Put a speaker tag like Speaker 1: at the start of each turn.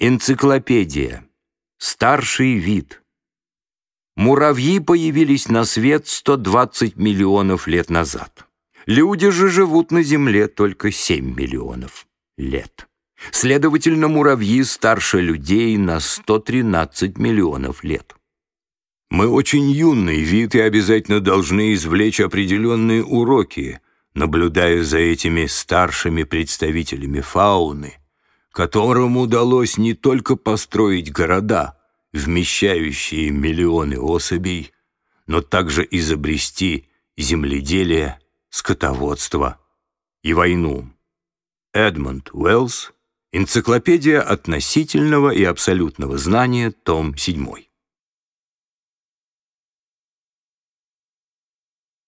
Speaker 1: Энциклопедия. Старший вид. Муравьи появились на свет 120 миллионов лет назад. Люди же живут на Земле только 7 миллионов лет. Следовательно, муравьи старше людей на 113 миллионов лет.
Speaker 2: Мы очень юный вид и обязательно должны извлечь определенные уроки, наблюдая за этими старшими представителями фауны, которым удалось не только построить города, вмещающие миллионы особей, но также изобрести земледелие, скотоводство и войну. Эдмонд Уэллс, Энциклопедия относительного и абсолютного знания, том 7.